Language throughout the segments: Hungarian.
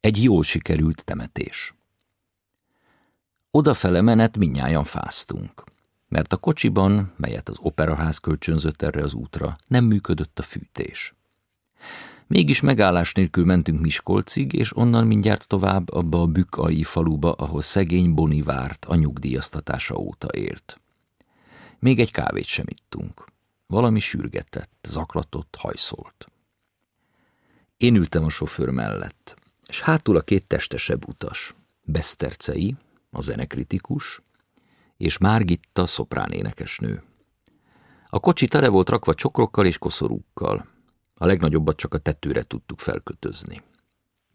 Egy jól sikerült temetés. Odafele menet minnyáján fáztunk, mert a kocsiban, melyet az operaház kölcsönzött erre az útra, nem működött a fűtés. Mégis megállás nélkül mentünk Miskolcig, és onnan mindjárt tovább abba a bükai faluba, ahol szegény Boni várt a nyugdíjaztatása óta ért. Még egy kávét sem ittunk. Valami sürgetett, zaklatott, hajszolt. Én ültem a sofőr mellett, és hátul a két testesebb utas, Besztercei, a zenekritikus, és Márgitta, szoprán énekesnő. A kocsi tele volt rakva csokrokkal és koszorúkkal. A legnagyobbat csak a tetőre tudtuk felkötözni.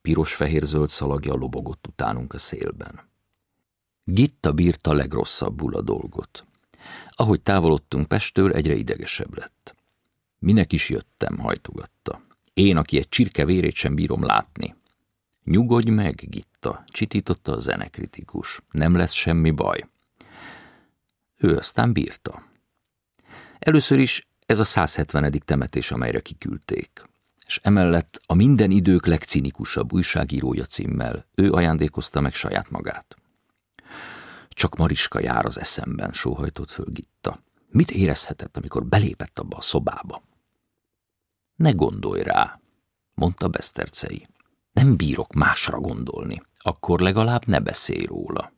Piros-fehér-zöld szalagja lobogott utánunk a szélben. Gitta bírta legrosszabbul a dolgot. Ahogy távolodtunk Pestől, egyre idegesebb lett. Minek is jöttem, hajtogatta. Én, aki egy csirke vérét sem bírom látni. Nyugodj meg, Gitta, csitította a zenekritikus. Nem lesz semmi baj. Ő aztán bírta. Először is ez a 170. temetés, amelyre kiküldték. És emellett a minden idők legcinikusabb újságírója címmel ő ajándékozta meg saját magát. Csak Mariska jár az eszemben, sóhajtott föl Gitta. Mit érezhetett, amikor belépett abba a szobába? Ne gondolj rá, mondta Besztercei. Nem bírok másra gondolni, akkor legalább ne beszélj róla.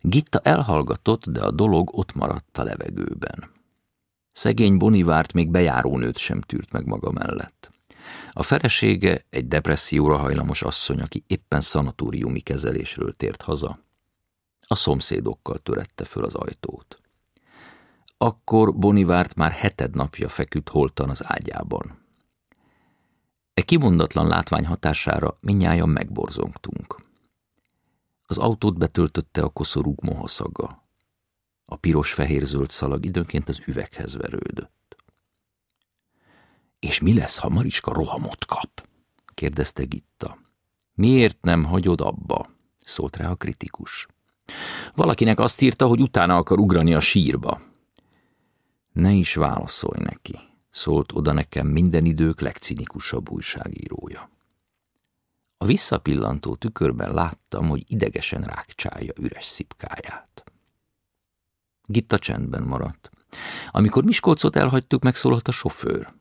Gitta elhallgatott, de a dolog ott maradt a levegőben. Szegény Bonivárt még bejárónőt sem tűrt meg maga mellett. A felesége egy depresszióra hajlamos asszony, aki éppen szanatóriumi kezelésről tért haza. A szomszédokkal törette föl az ajtót. Akkor Bonivárt már heted napja feküdt holtan az ágyában. E kimondatlan látvány hatására minnyáján megborzongtunk. Az autót betöltötte a koszorúg mohaszaga. A piros-fehér-zöld szalag időnként az üveghez verődött. És mi lesz, ha Mariska rohamot kap? kérdezte Gitta. Miért nem hagyod abba? szólt rá a kritikus. Valakinek azt írta, hogy utána akar ugrani a sírba. Ne is válaszolj neki, szólt oda nekem minden idők legcinikusabb újságírója. A visszapillantó tükörben láttam, hogy idegesen rákcsálja üres szipkáját. Gitta csendben maradt. Amikor Miskolcot elhagytuk, megszólalt a sofőr.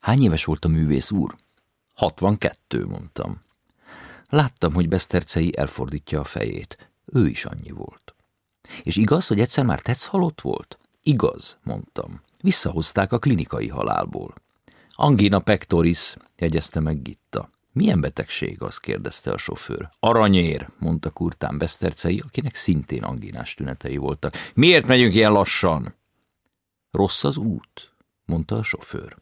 Hány éves volt a művész úr? 62, mondtam. Láttam, hogy Besztercei elfordítja a fejét. Ő is annyi volt. És igaz, hogy egyszer már tetsz halott volt? Igaz, mondtam. Visszahozták a klinikai halálból. Angina pectoris, jegyezte meg Gitta. Milyen betegség, az kérdezte a sofőr. Aranyér, mondta kurtán Besztercei, akinek szintén anginás tünetei voltak. Miért megyünk ilyen lassan? Rossz az út, mondta a sofőr.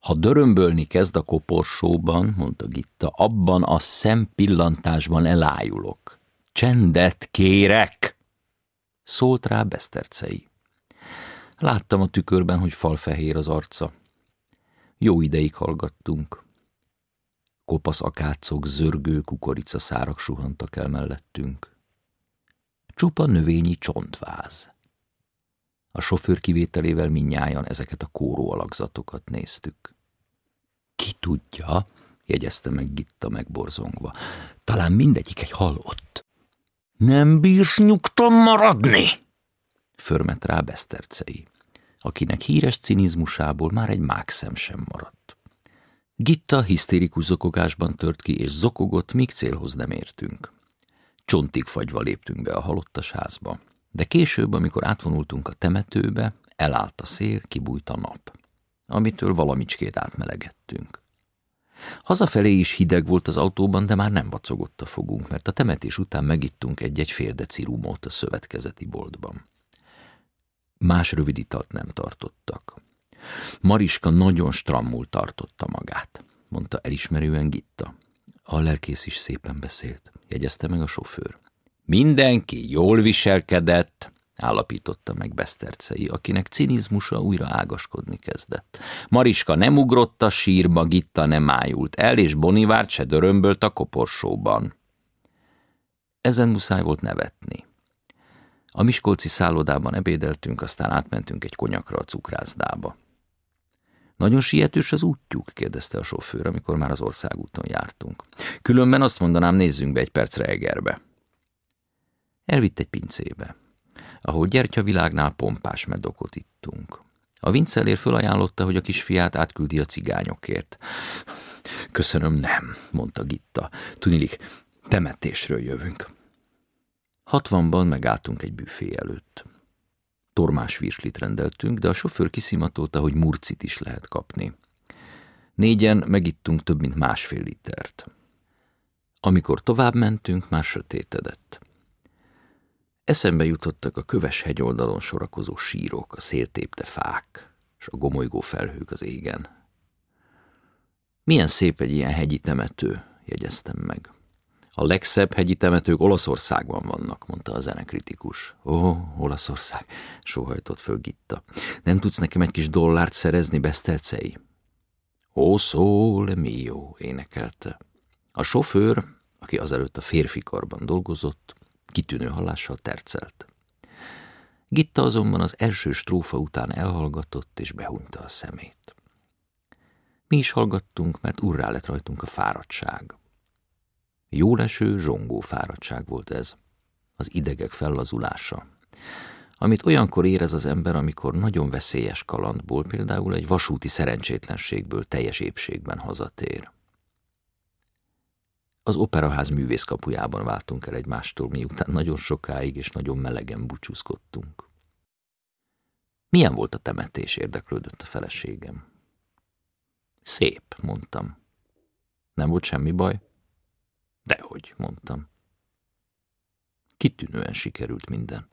Ha dörömbölni kezd a koporsóban, mondta Gitta, abban a szempillantásban elájulok. Csendet kérek! Szólt rá Besztercei. Láttam a tükörben, hogy falfehér az arca. Jó ideig hallgattunk. Kopasz akácok, zörgő kukorica szárak suhantak el mellettünk. Csupa növényi csontváz. A sofőr kivételével minnyájan ezeket a kóró alakzatokat néztük. Ki tudja, jegyezte meg Gitta megborzongva. Talán mindegyik egy halott. Nem bírsz nyugton maradni? Förmet rá Besztercei, akinek híres cinizmusából már egy mákszem sem maradt. Gitta hisztérikus zokogásban tört ki, és zokogott, míg célhoz nem értünk. Csontig fagyva léptünk be a halottas házba, de később, amikor átvonultunk a temetőbe, elállt a szél, kibújt a nap, amitől valamicskét átmelegettünk. Hazafelé is hideg volt az autóban, de már nem vacogott a fogunk, mert a temetés után megittunk egy-egy fél deci rumot a szövetkezeti boltban. Más rövid italt nem tartottak. Mariska nagyon strammul tartotta magát, mondta elismerően Gitta. A lelkész is szépen beszélt, jegyezte meg a sofőr. Mindenki jól viselkedett, állapította meg Besztercei, akinek cinizmusa újra ágaskodni kezdett. Mariska nem ugrott a sírba, Gitta nem ájult el, és Bonivárt se dörömbölt a koporsóban. Ezen muszáj volt nevetni. A Miskolci szállodában ebédeltünk, aztán átmentünk egy konyakra a cukrászdába. Nagyon sietős az útjuk? kérdezte a sofőr, amikor már az országúton jártunk. Különben azt mondanám, nézzünk be egy percre Egerbe. Elvitt egy pincébe, ahol gyertyavilágnál pompás medokot ittunk. A vincelér fölajánlotta, hogy a kisfiát átküldi a cigányokért. Köszönöm, nem, mondta Gitta. Tunilik, temetésről jövünk. Hatvanban megálltunk egy büfé előtt. Tormás virslit rendeltünk, de a sofőr kiszimatolta, hogy murcit is lehet kapni. Négyen megittunk több mint másfél litert. Amikor tovább mentünk, már sötétedett. Eszembe jutottak a köves hegyoldalon sorakozó sírok, a széltépte fák, és a gomolygó felhők az égen. Milyen szép egy ilyen hegyi temető, jegyeztem meg. A legszebb hegyi temetők Olaszországban vannak, mondta a zenekritikus. Ó, Olaszország, sóhajtott föl Gitta. Nem tudsz nekem egy kis dollárt szerezni, besztelcei? Ó, sole mio, énekelte. A sofőr, aki azelőtt a férfi karban dolgozott, kitűnő hallással tercelt. Gitta azonban az első strófa után elhallgatott és behunta a szemét. Mi is hallgattunk, mert urrá lett rajtunk a fáradtság. Jóleső, zsongó fáradtság volt ez, az idegek fellazulása, amit olyankor érez az ember, amikor nagyon veszélyes kalandból, például egy vasúti szerencsétlenségből teljes épségben hazatér. Az operaház művészkapujában váltunk el egymástól, miután nagyon sokáig és nagyon melegen búcsúzkodtunk. Milyen volt a temetés, érdeklődött a feleségem. Szép, mondtam. Nem volt semmi baj? Dehogy, mondtam. Kitűnően sikerült minden.